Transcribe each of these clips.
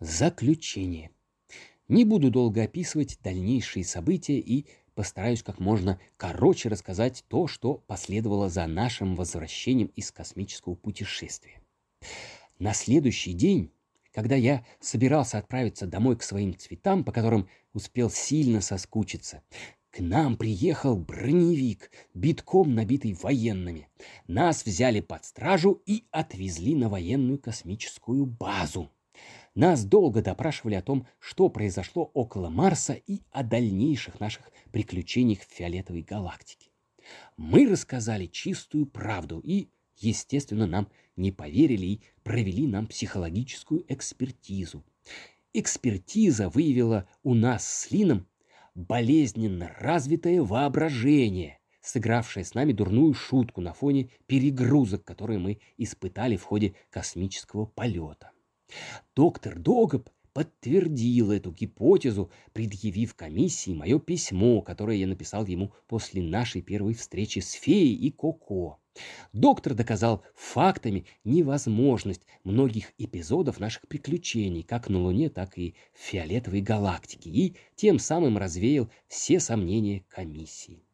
Заключение. Не буду долго описывать дальнейшие события и постараюсь как можно короче рассказать то, что последовало за нашим возвращением из космического путешествия. На следующий день, когда я собирался отправиться домой к своим цветам, по которым успел сильно соскучиться, к нам приехал броневик, битком набитый военными. Нас взяли под стражу и отвезли на военную космическую базу. Нас долго допрашивали о том, что произошло около Марса и о дальнейших наших приключениях в фиолетовой галактике. Мы рассказали чистую правду и, естественно, нам не поверили и провели нам психологическую экспертизу. Экспертиза выявила у нас с Лином болезненно развитое воображение, сыгравшее с нами дурную шутку на фоне перегрузок, которые мы испытали в ходе космического полета. Доктор Догоб подтвердил эту гипотезу, предъявив комиссии мое письмо, которое я написал ему после нашей первой встречи с феей и Коко. Доктор доказал фактами невозможность многих эпизодов наших приключений, как на Луне, так и в фиолетовой галактике, и тем самым развеял все сомнения комиссии.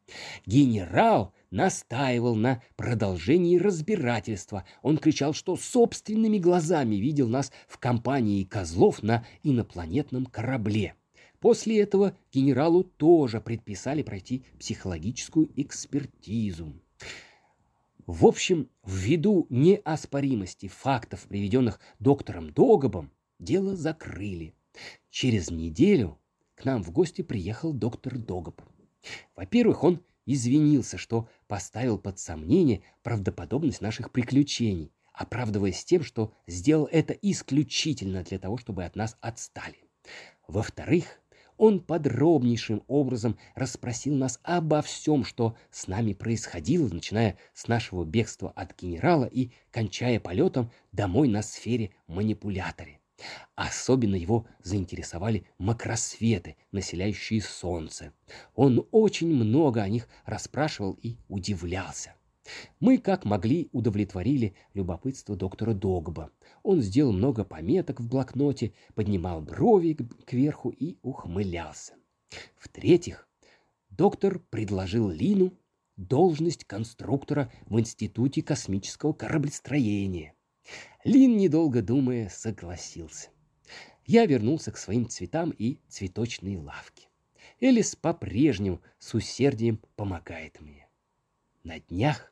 Генерал настаивал на продолжении разбирательства. Он кричал, что собственными глазами видел нас в компании козлов на инопланетном корабле. После этого генералу тоже предписали пройти психологическую экспертизу. В общем, ввиду неоспоримости фактов, приведенных доктором Догобом, дело закрыли. Через неделю к нам в гости приехал доктор Догоб. Во-первых, он извинился, что поставил под сомнение правдоподобность наших приключений, оправдываясь тем, что сделал это исключительно для того, чтобы от нас отстали. Во-вторых, он подробнейшим образом расспросил нас обо всем, что с нами происходило, начиная с нашего бегства от генерала и кончая полетом домой на сфере-манипуляторе. Особенно его заинтересовали макросветы, населяющие Солнце. Он очень много о них расспрашивал и удивлялся. Мы, как могли, удовлетворили любопытство доктора Догба. Он сделал много пометок в блокноте, поднимал брови кверху и ухмылялся. В-третьих, доктор предложил Лину должность конструктора в Институте космического кораблестроения. Лин, недолго думая, согласился. Я вернулся к своим цветам и цветочной лавке. Элис по-прежнему с усердием помогает мне. На днях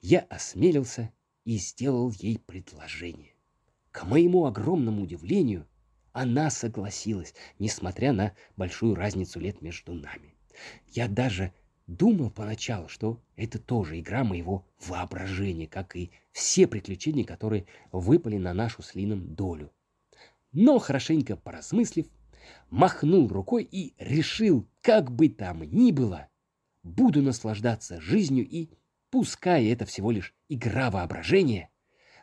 я осмелился и сделал ей предложение. К моему огромному удивлению, она согласилась, несмотря на большую разницу лет между нами. Я даже Думал поначалу, что это тоже игра моего воображения, как и все приключения, которые выпали на нашу с Лином долю. Но, хорошенько поразмыслив, махнул рукой и решил, как бы там ни было, буду наслаждаться жизнью и, пускай это всего лишь игра воображения,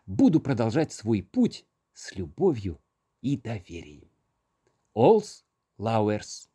буду продолжать свой путь с любовью и доверием. Олс Лауэрс